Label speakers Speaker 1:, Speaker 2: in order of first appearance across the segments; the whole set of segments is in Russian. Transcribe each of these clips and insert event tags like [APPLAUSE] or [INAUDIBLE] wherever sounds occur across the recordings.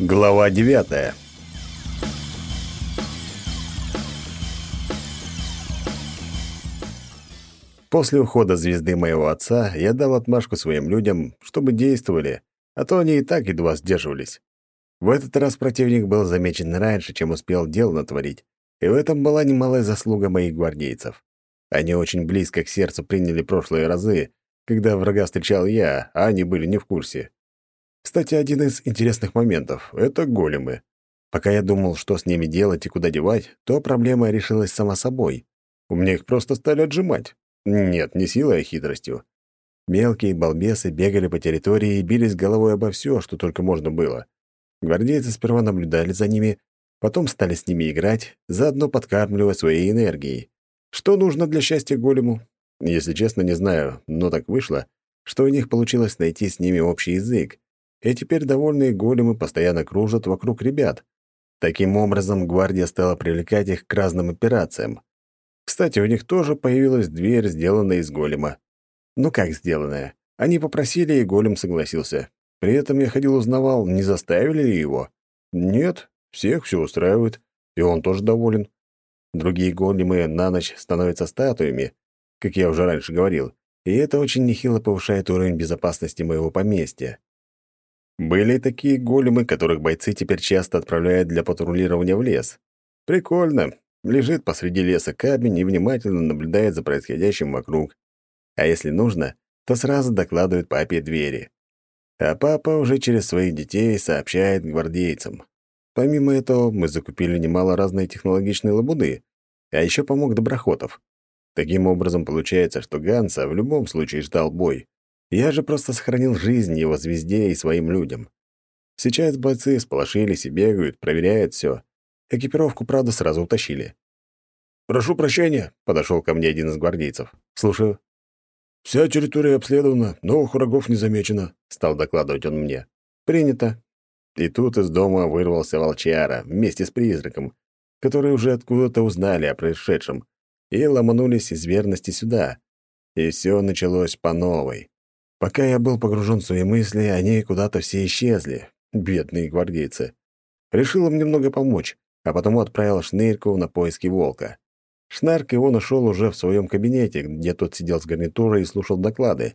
Speaker 1: Глава девятая. После ухода звезды моего отца я дал отмашку своим людям, чтобы действовали, а то они и так едва сдерживались. В этот раз противник был замечен раньше, чем успел дел натворить, и в этом была немалая заслуга моих гвардейцев. Они очень близко к сердцу приняли прошлые разы, когда врага встречал я, а они были не в курсе. Кстати, один из интересных моментов — это големы. Пока я думал, что с ними делать и куда девать, то проблема решилась сама собой. У меня их просто стали отжимать. Нет, не силой, а хитростью. Мелкие балбесы бегали по территории и бились головой обо все, что только можно было. Гвардейцы сперва наблюдали за ними, потом стали с ними играть, заодно подкармливая своей энергией. Что нужно для счастья голему? Если честно, не знаю, но так вышло, что у них получилось найти с ними общий язык, и теперь довольные големы постоянно кружат вокруг ребят. Таким образом, гвардия стала привлекать их к разным операциям. Кстати, у них тоже появилась дверь, сделанная из голема. Ну как сделанная? Они попросили, и голем согласился. При этом я ходил узнавал, не заставили ли его. Нет, всех все устраивает, и он тоже доволен. Другие големы на ночь становятся статуями, как я уже раньше говорил, и это очень нехило повышает уровень безопасности моего поместья. Были такие големы, которых бойцы теперь часто отправляют для патрулирования в лес. Прикольно. Лежит посреди леса камень и внимательно наблюдает за происходящим вокруг. А если нужно, то сразу докладывает папе двери. А папа уже через своих детей сообщает гвардейцам. Помимо этого, мы закупили немало разной технологичной лабуды, а еще помог Доброхотов. Таким образом, получается, что Ганса в любом случае ждал бой. Я же просто сохранил жизнь его звезде и своим людям. Сейчас бойцы сполошились и бегают, проверяют все. Экипировку, правда, сразу утащили. «Прошу прощения», — подошел ко мне один из гвардейцев. «Слушаю». «Вся территория обследована, новых врагов не замечено», — стал докладывать он мне. «Принято». И тут из дома вырвался волчара вместе с призраком, которые уже откуда-то узнали о происшедшем, и ломанулись из верности сюда. И все началось по новой. Пока я был погружен в свои мысли, они куда-то все исчезли, бедные гвардейцы. Решил им немного помочь, а потому отправил Шнырьку на поиски волка. Шнарк его нашел уже в своем кабинете, где тот сидел с гарнитурой и слушал доклады.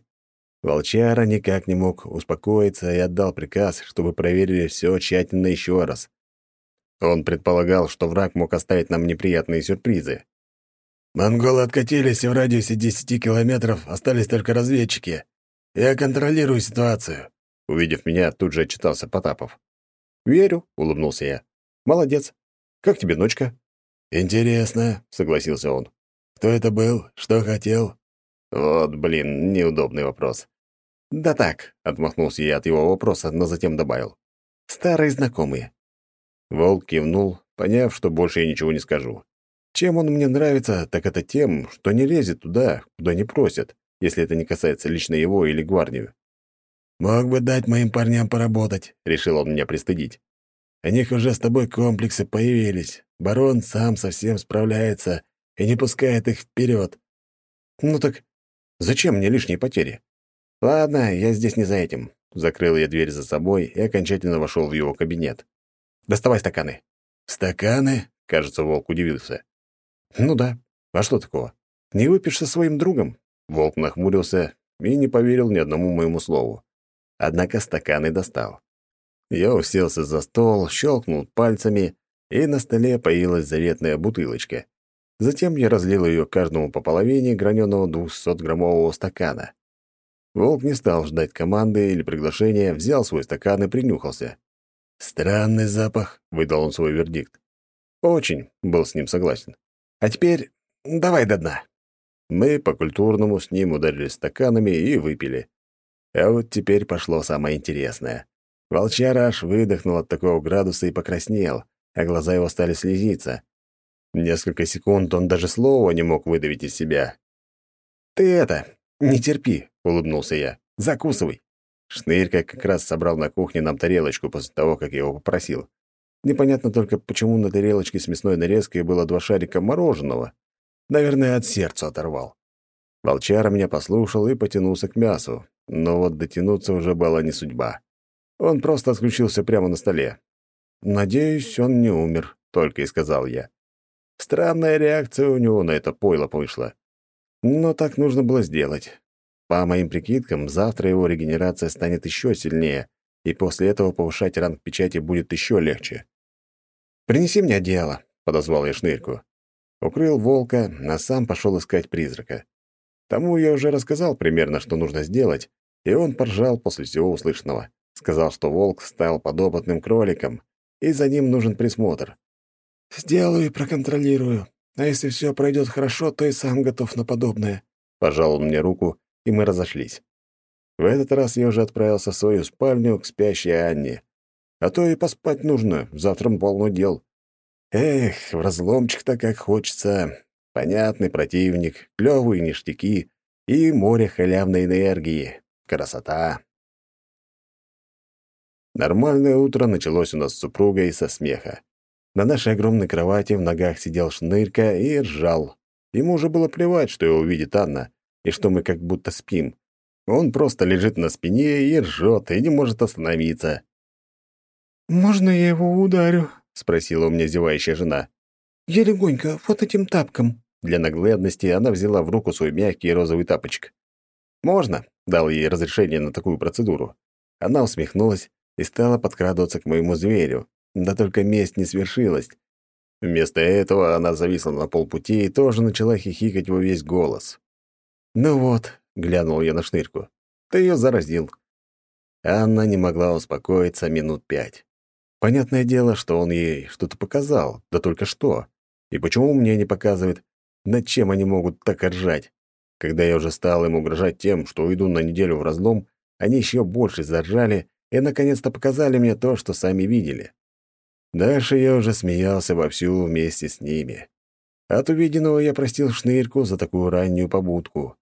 Speaker 1: Волчара никак не мог успокоиться и отдал приказ, чтобы проверили все тщательно еще раз. Он предполагал, что враг мог оставить нам неприятные сюрпризы. «Монголы откатились, и в радиусе десяти километров остались только разведчики. Я контролирую ситуацию». Увидев меня, тут же отчитался Потапов. «Верю», — улыбнулся я. «Молодец. Как тебе ночка?» «Интересно», — согласился он. «Кто это был? Что хотел?» «Вот, блин, неудобный вопрос». «Да так», — отмахнулся я от его вопроса, но затем добавил. «Старые знакомые». Волк кивнул, поняв, что больше я ничего не скажу. Чем он мне нравится, так это тем, что не лезет туда, куда не просят если это не касается лично его или гвардию. «Мог бы дать моим парням поработать», — решил он меня пристыдить. «У них уже с тобой комплексы появились. Барон сам совсем справляется и не пускает их вперед. «Ну так зачем мне лишние потери?» «Ладно, я здесь не за этим». Закрыл я дверь за собой и окончательно вошел в его кабинет. «Доставай стаканы». «Стаканы?» — кажется, волк удивился. «Ну да. А что такого? Не выпьешь со своим другом? Волк нахмурился и не поверил ни одному моему слову. Однако стакан и достал. Я уселся за стол, щелкнул пальцами, и на столе появилась заветная бутылочка. Затем я разлил ее каждому по половине граненого 200-граммового стакана. Волк не стал ждать команды или приглашения, взял свой стакан и принюхался. «Странный запах», — выдал он свой вердикт. «Очень», — был с ним согласен. «А теперь давай до дна». Мы по-культурному с ним ударили стаканами и выпили. А вот теперь пошло самое интересное. Волчара аж выдохнул от такого градуса и покраснел, а глаза его стали слезиться. Несколько секунд он даже слова не мог выдавить из себя. «Ты это, не терпи», — улыбнулся я. «Закусывай». Шнырька как раз собрал на кухне нам тарелочку после того, как я его попросил. Непонятно только, почему на тарелочке с мясной нарезкой было два шарика мороженого. Наверное, от сердца оторвал. Волчара меня послушал и потянулся к мясу, но вот дотянуться уже была не судьба. Он просто отключился прямо на столе. надеюсь, он не умер», — только и сказал я. Странная реакция у него на это пойло вышла. Но так нужно было сделать. По моим прикидкам, завтра его регенерация станет еще сильнее, и после этого повышать ранг печати будет еще легче. «Принеси мне одеяло», — подозвал я шнырьку. Укрыл волка, а сам пошел искать призрака. Тому я уже рассказал примерно, что нужно сделать, и он поржал после всего услышанного. Сказал, что волк стал подопытным кроликом, и за ним нужен присмотр. «Сделаю и проконтролирую. А если все пройдет хорошо, то и сам готов на подобное». Пожал он мне руку, и мы разошлись. В этот раз я уже отправился в свою спальню к спящей Анне. А то и поспать нужно, завтра полно дел. Эх, в разломчик-то как хочется. Понятный противник, клёвые ништяки и море халявной энергии. Красота. Нормальное утро началось у нас с супругой со смеха. На нашей огромной кровати в ногах сидел шнырька и ржал. Ему уже было плевать, что его увидит Анна, и что мы как будто спим. Он просто лежит на спине и ржет, и не может остановиться.
Speaker 2: «Можно я его ударю?»
Speaker 1: — спросила у меня зевающая жена.
Speaker 2: «Я легонько, вот этим тапком».
Speaker 1: Для наглядности она взяла в руку свой мягкий розовый тапочек. «Можно?» — дал ей разрешение на такую процедуру. Она усмехнулась и стала подкрадываться к моему зверю. Да только месть не свершилась. Вместо этого она зависла на полпути и тоже начала хихикать во весь голос. «Ну вот, глянул я на шнырку. Ты ее заразил. Анна не могла успокоиться минут пять. Понятное дело, что он ей что-то показал, да только что. И почему мне не показывает? Над чем они могут так ржать? Когда я уже стал им угрожать тем, что уйду на неделю в разлом, они еще больше заржали и наконец-то показали мне то, что сами видели. Дальше я уже смеялся вовсю вместе с ними. От увиденного я простил Шнырьку за такую раннюю побудку.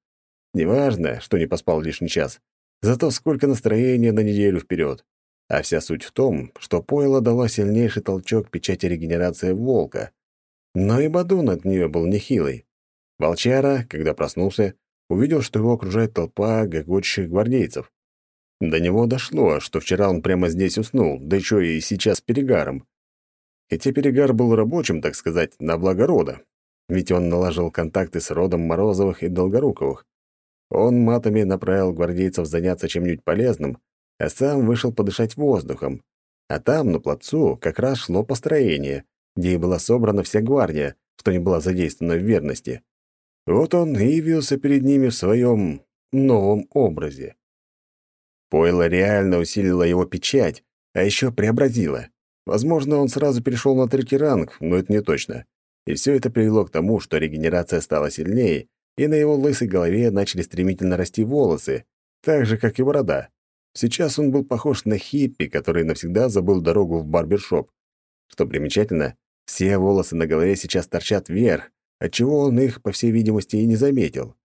Speaker 1: Неважно, что не поспал лишний час, зато сколько настроения на неделю вперед. А вся суть в том, что пойло дала сильнейший толчок печати регенерации волка. Но и Бадун от нее был нехилый. Волчара, когда проснулся, увидел, что его окружает толпа гогочущих гвардейцев. До него дошло, что вчера он прямо здесь уснул, да еще и сейчас перегаром. Хотя перегар был рабочим, так сказать, на благо рода. Ведь он налаживал контакты с родом Морозовых и Долгоруковых. Он матами направил гвардейцев заняться чем-нибудь полезным, а сам вышел подышать воздухом. А там, на плацу, как раз шло построение, где и была собрана вся гвардия, что не была задействована в верности. Вот он и явился перед ними в своем новом образе. Пойло реально усилило его печать, а еще преобразило. Возможно, он сразу перешел на третий ранг, но это не точно. И все это привело к тому, что регенерация стала сильнее, и на его лысой голове начали стремительно расти волосы, так же, как и борода. Сейчас он был похож на хиппи, который навсегда забыл дорогу в барбершоп. Что примечательно, все волосы на голове сейчас торчат вверх, отчего он их, по всей видимости, и не заметил.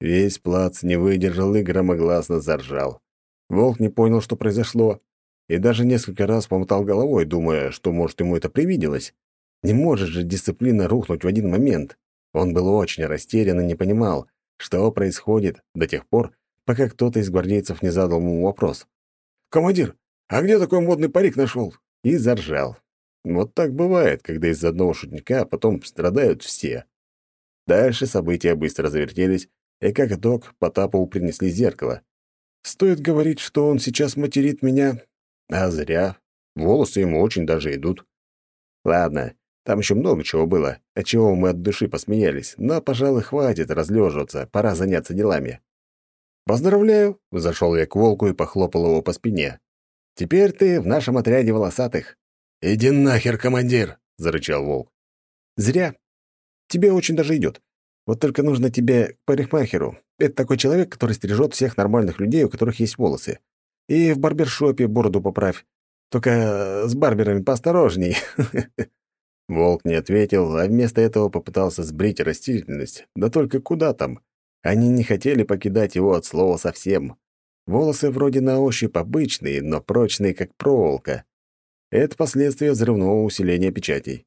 Speaker 1: Весь плац не выдержал и громогласно заржал. Волк не понял, что произошло, и даже несколько раз помотал головой, думая, что, может, ему это привиделось. Не может же дисциплина рухнуть в один момент. Он был очень растерян и не понимал, что происходит до тех пор, пока кто-то из гвардейцев не задал ему вопрос. «Командир, а где такой модный парик нашел?» И заржал. Вот так бывает, когда из-за одного шутника потом страдают все. Дальше события быстро завертелись, и как итог Потапову принесли зеркало. Стоит говорить, что он сейчас материт меня, а зря. Волосы ему очень даже идут. Ладно, там еще много чего было, от чего мы от души посмеялись, но, пожалуй, хватит разлеживаться, пора заняться делами. «Поздравляю!» — зашел я к волку и похлопал его по спине. «Теперь ты в нашем отряде волосатых». «Иди нахер, командир!» — зарычал волк. «Зря. Тебе очень даже идет. Вот только нужно тебе к парикмахеру. Это такой человек, который стрижет всех нормальных людей, у которых есть волосы. И в барбершопе бороду поправь. Только с барберами поосторожней». [LAUGHS] Волк не ответил, а вместо этого попытался сбрить растительность. Да только куда там? Они не хотели покидать его от слова совсем. Волосы вроде на ощупь обычные, но прочные, как проволока. Это последствия взрывного усиления печатей.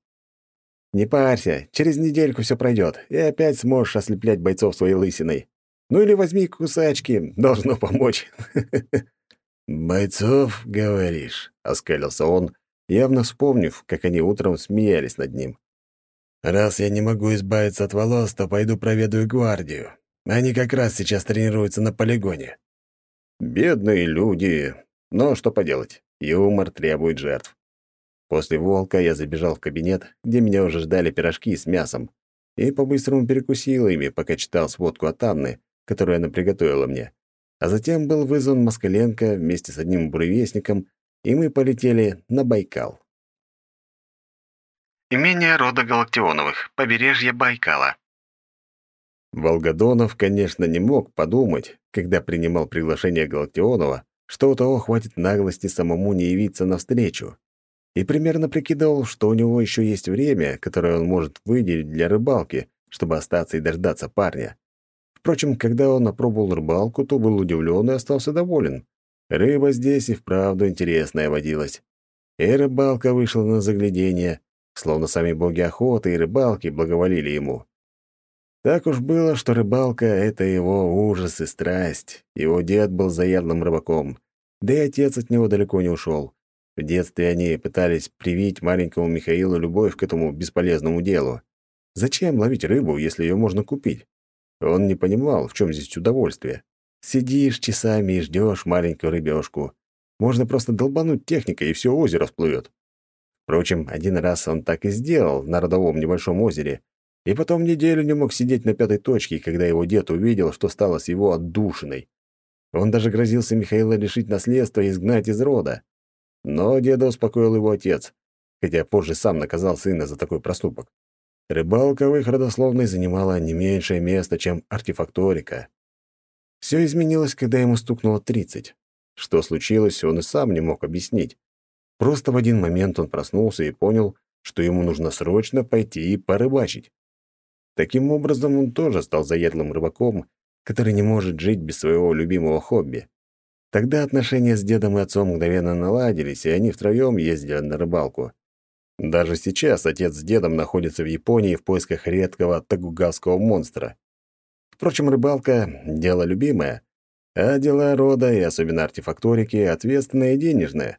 Speaker 1: «Не парься, через недельку все пройдет, и опять сможешь ослеплять бойцов своей лысиной. Ну или возьми кусачки, должно помочь». [LAUGHS] «Бойцов, говоришь?» — оскалился он, явно вспомнив, как они утром смеялись над ним. «Раз я не могу избавиться от волос, то пойду проведаю гвардию. Они как раз сейчас тренируются на полигоне». Бедные люди. Но что поделать, юмор требует жертв. После волка я забежал в кабинет, где меня уже ждали пирожки с мясом, и по-быстрому перекусил ими, пока читал сводку от Анны, которую она приготовила мне. А затем был вызван Москаленко вместе с одним буревестником, и мы полетели на Байкал.
Speaker 3: Имение рода Галактионовых, побережье Байкала.
Speaker 1: Волгодонов, конечно, не мог подумать, когда принимал приглашение Галактионова, что у того хватит наглости самому не явиться навстречу и примерно прикидывал, что у него еще есть время, которое он может выделить для рыбалки, чтобы остаться и дождаться парня. Впрочем, когда он опробовал рыбалку, то был удивлен и остался доволен. Рыба здесь и вправду интересная водилась. И рыбалка вышла на заглядение, словно сами боги охоты и рыбалки благоволили ему. Так уж было, что рыбалка — это его ужас и страсть. Его дед был заядлым рыбаком, да и отец от него далеко не ушел. В детстве они пытались привить маленькому Михаилу любовь к этому бесполезному делу. Зачем ловить рыбу, если ее можно купить? Он не понимал, в чем здесь удовольствие. Сидишь часами и ждешь маленькую рыбешку. Можно просто долбануть техникой, и все озеро всплывет. Впрочем, один раз он так и сделал на родовом небольшом озере, и потом неделю не мог сидеть на пятой точке, когда его дед увидел, что стало с его отдушиной. Он даже грозился Михаила лишить наследства и изгнать из рода. Но деда успокоил его отец, хотя позже сам наказал сына за такой проступок. Рыбалка в их родословной занимала не меньшее место, чем артефакторика. Все изменилось, когда ему стукнуло 30. Что случилось, он и сам не мог объяснить. Просто в один момент он проснулся и понял, что ему нужно срочно пойти и порыбачить. Таким образом, он тоже стал заядлым рыбаком, который не может жить без своего любимого хобби. Тогда отношения с дедом и отцом мгновенно наладились, и они втроем ездили на рыбалку. Даже сейчас отец с дедом находятся в Японии в поисках редкого тагугавского монстра. Впрочем, рыбалка — дело любимое, а дела рода, и особенно артефакторики, ответственное и денежное.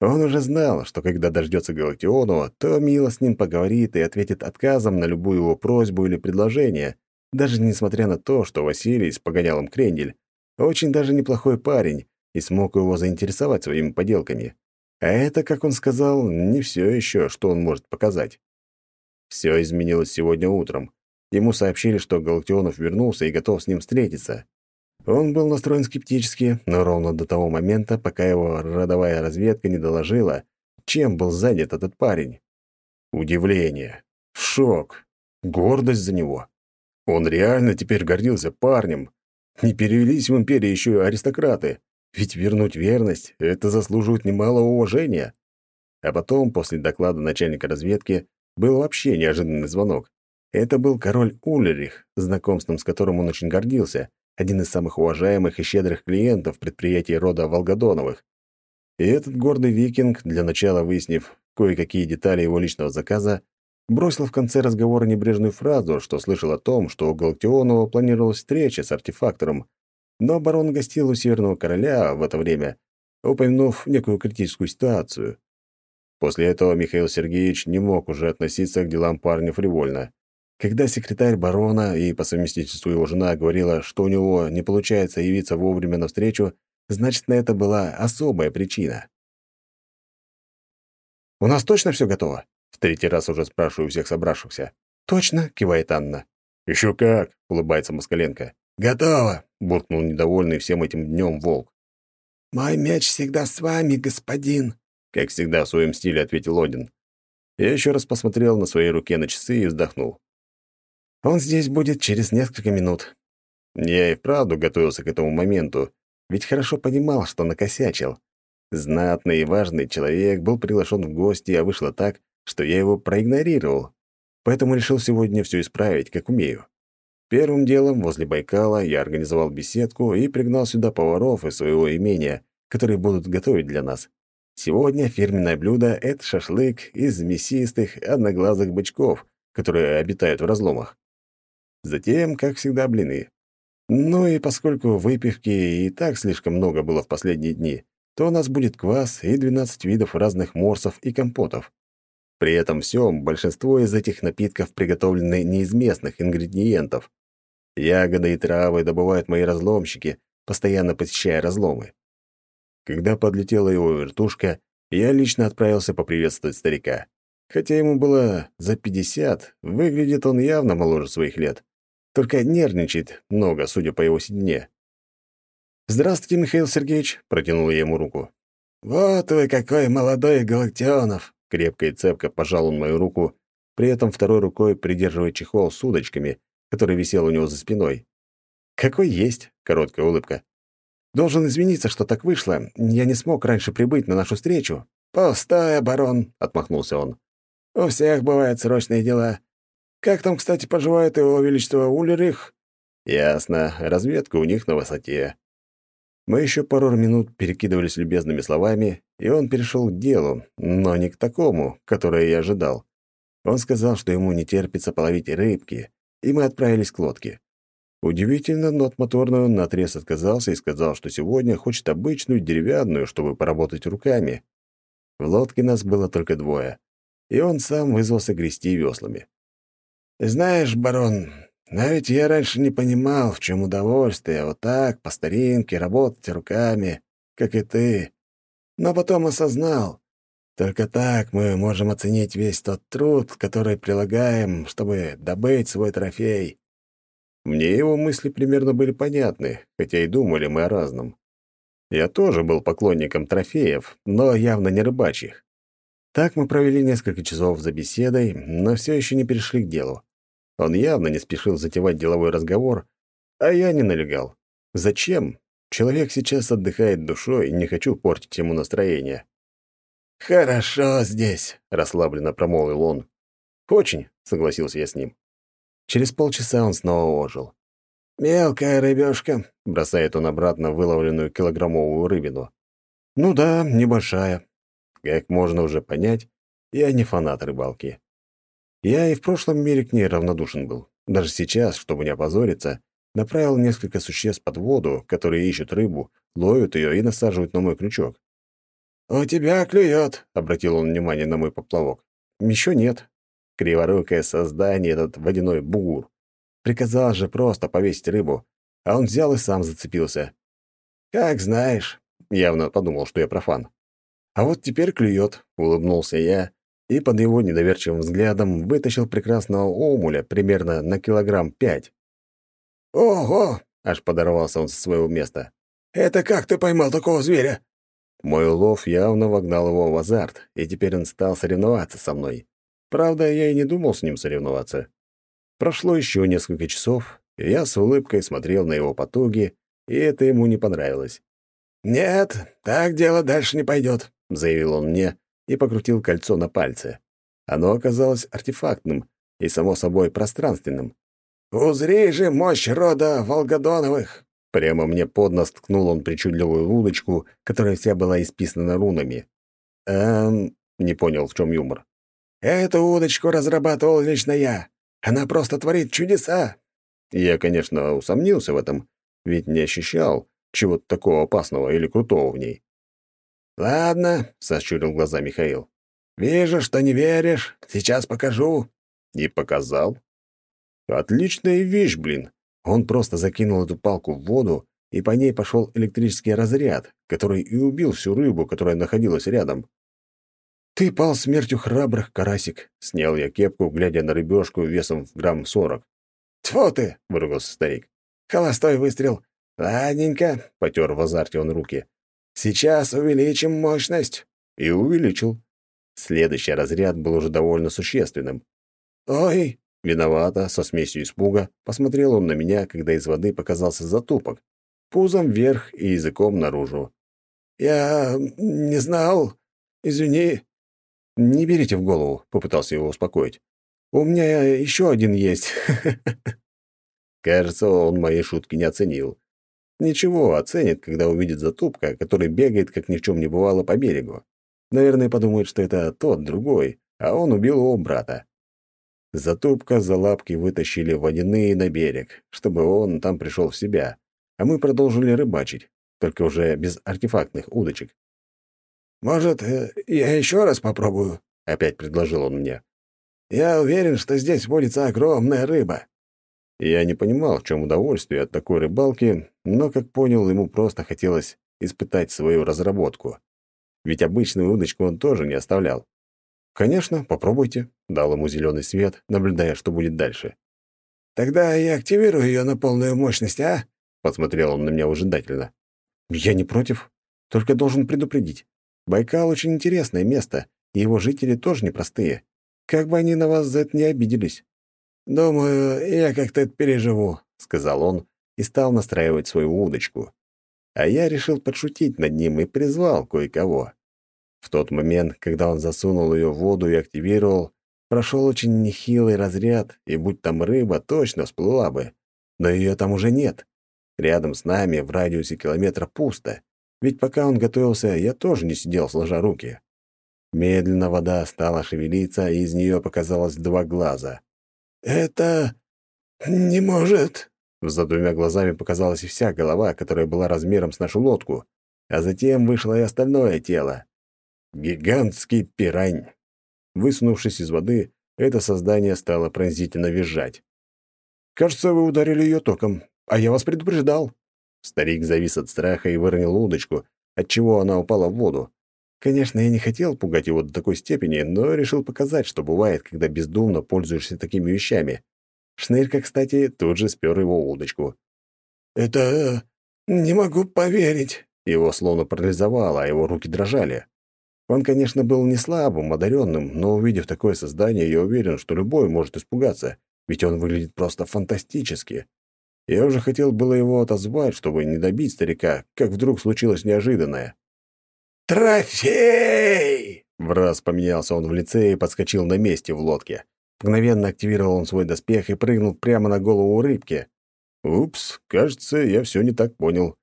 Speaker 1: Он уже знал, что когда дождется Галактионова, то Мила с ним поговорит и ответит отказом на любую его просьбу или предложение, даже несмотря на то, что Василий с погонялом Крендель очень даже неплохой парень и смог его заинтересовать своими поделками. А это, как он сказал, не все еще, что он может показать. Все изменилось сегодня утром. Ему сообщили, что Галактионов вернулся и готов с ним встретиться. Он был настроен скептически, но ровно до того момента, пока его родовая разведка не доложила, чем был занят этот парень. Удивление, шок, гордость за него. Он реально теперь гордился парнем, не перевелись в империи еще и аристократы, ведь вернуть верность — это заслуживает немалого уважения. А потом, после доклада начальника разведки, был вообще неожиданный звонок. Это был король Ульрих, знакомством с которым он очень гордился, один из самых уважаемых и щедрых клиентов предприятий рода Волгодоновых. И этот гордый викинг, для начала выяснив кое-какие детали его личного заказа, бросил в конце разговора небрежную фразу, что слышал о том, что у Галактионова планировалась встреча с артефактором, но барон гостил у Северного Короля в это время, упомянув некую критическую ситуацию. После этого Михаил Сергеевич не мог уже относиться к делам парня фривольно. Когда секретарь барона и по совместительству его жена говорила, что у него не получается явиться вовремя на встречу, значит, на это была особая причина. «У нас точно все готово?» В третий раз уже спрашиваю всех собравшихся. «Точно?» — кивает Анна. «Еще как!» — улыбается Москаленко. «Готово!» — буркнул недовольный всем этим днем волк.
Speaker 2: «Мой меч всегда с вами, господин!»
Speaker 1: — как всегда в своем стиле ответил Один. Я еще раз посмотрел на своей руке на часы и вздохнул. «Он здесь будет через несколько минут». Я и вправду готовился к этому моменту, ведь хорошо понимал, что накосячил. Знатный и важный человек был приглашен в гости, а вышло так, что я его проигнорировал, поэтому решил сегодня все исправить, как умею. Первым делом возле Байкала я организовал беседку и пригнал сюда поваров из своего имения, которые будут готовить для нас. Сегодня фирменное блюдо — это шашлык из мясистых, одноглазых бычков, которые обитают в разломах. Затем, как всегда, блины. Ну и поскольку выпивки и так слишком много было в последние дни, то у нас будет квас и 12 видов разных морсов и компотов. При этом всем большинство из этих напитков приготовлены не из местных ингредиентов. Ягоды и травы добывают мои разломщики, постоянно посещая разломы. Когда подлетела его вертушка, я лично отправился поприветствовать старика. Хотя ему было за пятьдесят, выглядит он явно моложе своих лет. Только нервничает много, судя по его седине. «Здравствуйте, Михаил Сергеевич», — протянул я ему руку.
Speaker 2: «Вот вы какой молодой Галактионов!»
Speaker 1: — крепко и цепко пожал он мою руку, при этом второй рукой придерживая чехол с удочками, который висел у него за спиной. «Какой есть?» — короткая улыбка. «Должен извиниться, что так вышло. Я не смог раньше прибыть на нашу встречу».
Speaker 2: «Пустая, барон», — отмахнулся он. «У всех бывают срочные дела. Как там, кстати, поживает его величество Улерих?»
Speaker 1: «Ясно. Разведка у них на высоте». Мы еще пару минут перекидывались любезными словами, и он перешел к делу, но не к такому, которое я ожидал. Он сказал, что ему не терпится половить рыбки, и мы отправились к лодке. Удивительно, но от моторного он наотрез отказался и сказал, что сегодня хочет обычную деревянную, чтобы поработать руками. В лодке нас было только двое, и он сам вызвался грести веслами.
Speaker 2: «Знаешь, барон, а ведь я раньше не понимал, в чем удовольствие вот так, по старинке, работать руками, как и ты. Но потом осознал, только так мы можем оценить весь тот труд, который прилагаем, чтобы добыть свой трофей.
Speaker 1: Мне его мысли примерно были понятны, хотя и думали мы о разном. Я тоже был поклонником трофеев, но явно не рыбачьих. Так мы провели несколько часов за беседой, но все еще не перешли к делу. Он явно не спешил затевать деловой разговор, а я не налегал. Зачем? Человек сейчас отдыхает душой, и не хочу портить ему настроение.
Speaker 2: «Хорошо здесь», — расслабленно промолвил он.
Speaker 1: «Очень», — согласился я с ним. Через полчаса он снова ожил.
Speaker 2: «Мелкая рыбешка», —
Speaker 1: бросает он обратно выловленную килограммовую рыбину. «Ну да, небольшая. Как можно уже понять, я не фанат рыбалки. Я и в прошлом мире к ней равнодушен был. Даже сейчас, чтобы не опозориться, направил несколько существ под воду, которые ищут рыбу, ловят ее и насаживают на мой крючок.
Speaker 2: «У тебя клюет», —
Speaker 1: обратил он внимание на мой поплавок. «Еще нет. Криворукое создание этот водяной бугур. Приказал же просто повесить рыбу, а он взял и сам зацепился.
Speaker 2: «Как знаешь», —
Speaker 1: явно подумал, что я профан. «А вот теперь клюет», — улыбнулся я, и под его недоверчивым взглядом вытащил прекрасного омуля примерно на килограмм пять.
Speaker 2: «Ого!»
Speaker 1: — аж подорвался он со своего места.
Speaker 2: «Это как ты поймал такого зверя?»
Speaker 1: Мой улов явно вогнал его в азарт, и теперь он стал соревноваться со мной. Правда, я и не думал с ним соревноваться. Прошло еще несколько часов, и я с улыбкой смотрел на его потуги, и это ему не понравилось.
Speaker 2: «Нет, так дело дальше не пойдет», — заявил он мне и покрутил кольцо на пальце. Оно оказалось артефактным и, само собой, пространственным. «Узри же мощь рода Волгодоновых!»
Speaker 1: Прямо мне под нос ткнул он причудливую удочку, которая вся была исписана рунами. «Эм...» — не понял, в чем юмор.
Speaker 2: «Эту удочку разрабатывал лично я. Она просто творит чудеса!»
Speaker 1: Я, конечно, усомнился в этом, ведь не ощущал чего-то такого опасного или крутого в ней.
Speaker 2: «Ладно», — сощурил глаза Михаил. «Вижу, что не веришь. Сейчас покажу».
Speaker 1: И показал. Отличная вещь, блин. Он просто закинул эту палку в воду, и по ней пошел электрический разряд, который и убил всю рыбу, которая находилась рядом. «Ты пал смертью храбрых, карасик!» — снял я кепку, глядя на рыбешку весом в грамм сорок.
Speaker 2: «Тьфу ты!»
Speaker 1: — выругался старик.
Speaker 2: «Холостой выстрел. Ладненько!» — потер в азарте он руки. «Сейчас увеличим мощность!»
Speaker 1: И увеличил. Следующий разряд был уже довольно существенным.
Speaker 2: «Ой!»
Speaker 1: Виновато, со смесью испуга, посмотрел он на меня, когда из воды показался затупок. Пузом вверх и языком наружу.
Speaker 2: «Я не знал. Извини».
Speaker 1: «Не берите в голову», — попытался его успокоить. «У меня еще один есть». [LAUGHS] Кажется, он мои шутки не оценил. Ничего, оценит, когда увидит затупка, который бегает, как ни в чем не бывало, по берегу. Наверное, подумает, что это тот, другой, а он убил его брата. Затупка за лапки вытащили водяные на берег, чтобы он там пришел в себя, а мы продолжили рыбачить, только уже без артефактных удочек.
Speaker 2: может, э, я еще раз попробую?» — опять предложил он мне. «Я уверен, что здесь водится огромная рыба».
Speaker 1: Я не понимал, в чем удовольствие от такой рыбалки, но, как понял, ему просто хотелось испытать свою разработку. Ведь обычную удочку он тоже не оставлял. «Конечно, попробуйте», — дал ему зеленый свет, наблюдая, что будет дальше.
Speaker 2: «Тогда я активирую ее на полную мощность, а?»
Speaker 1: — посмотрел он на меня ужидательно. «Я не против, только должен предупредить. Байкал — очень интересное место, и его жители тоже непростые. Как бы они на вас за это не обиделись».
Speaker 2: «Думаю, я как-то это переживу», —
Speaker 1: сказал он и стал настраивать свою удочку. А я решил подшутить над ним и призвал кое-кого. В тот момент, когда он засунул ее в воду и активировал, прошел очень нехилый разряд, и будь там рыба, точно всплыла бы. Но ее там уже нет. Рядом с нами, в радиусе километра, пусто. Ведь пока он готовился, я тоже не сидел, сложа руки. Медленно вода стала шевелиться, и из нее показалось два глаза.
Speaker 2: «Это... не может...»
Speaker 1: За двумя глазами показалась вся голова, которая была размером с нашу лодку, а затем вышло и остальное тело. Гигантский пирань. Высунувшись из воды, это создание стало пронзительно визжать. «Кажется, вы ударили ее током, а я вас предупреждал». Старик завис от страха и выронил удочку, отчего она упала в воду. Конечно, я не хотел пугать его до такой степени, но решил показать, что бывает, когда бездумно пользуешься такими вещами. Шнырька, кстати, тут же спер его удочку.
Speaker 2: «Это... не могу поверить».
Speaker 1: Его словно парализовало, а его руки дрожали. Он, конечно, был не слабым, одаренным, но, увидев такое создание, я уверен, что любой может испугаться, ведь он выглядит просто фантастически. Я уже хотел было его отозвать, чтобы не добить старика, как вдруг случилось неожиданное.
Speaker 2: «Трофей!»
Speaker 1: Враз поменялся он в лице и подскочил на месте в лодке. Мгновенно активировал он свой доспех и прыгнул прямо на голову рыбки. Упс, кажется, я все не так понял.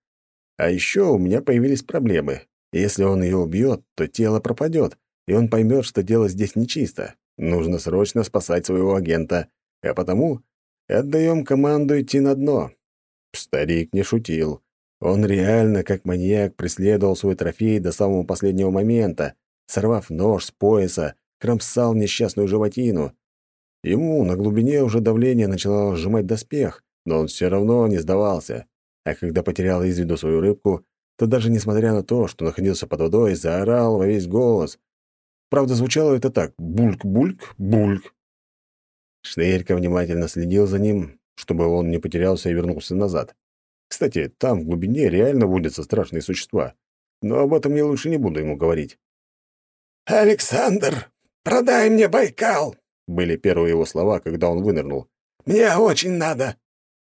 Speaker 1: А еще у меня появились проблемы. Если он ее убьет, то тело пропадет, и он поймет, что дело здесь нечисто. Нужно срочно спасать своего агента, а потому отдаем команду идти на дно. Старик не шутил. Он реально, как маньяк, преследовал свой трофей до самого последнего момента, сорвав нож с пояса, кромсал несчастную животину. Ему на глубине уже давление начало сжимать доспех, но он все равно не сдавался. А когда потерял из виду свою рыбку, то даже несмотря на то, что находился под водой, заорал во весь голос. Правда, звучало это так «бульк-бульк, бульк». Шнырька внимательно следил за ним, чтобы он не потерялся и вернулся назад. Кстати, там, в глубине, реально водятся страшные существа. Но об этом я лучше не буду ему говорить.
Speaker 2: «Александр, продай мне Байкал!»
Speaker 1: были первые его слова, когда он вынырнул.
Speaker 2: «Мне очень надо!»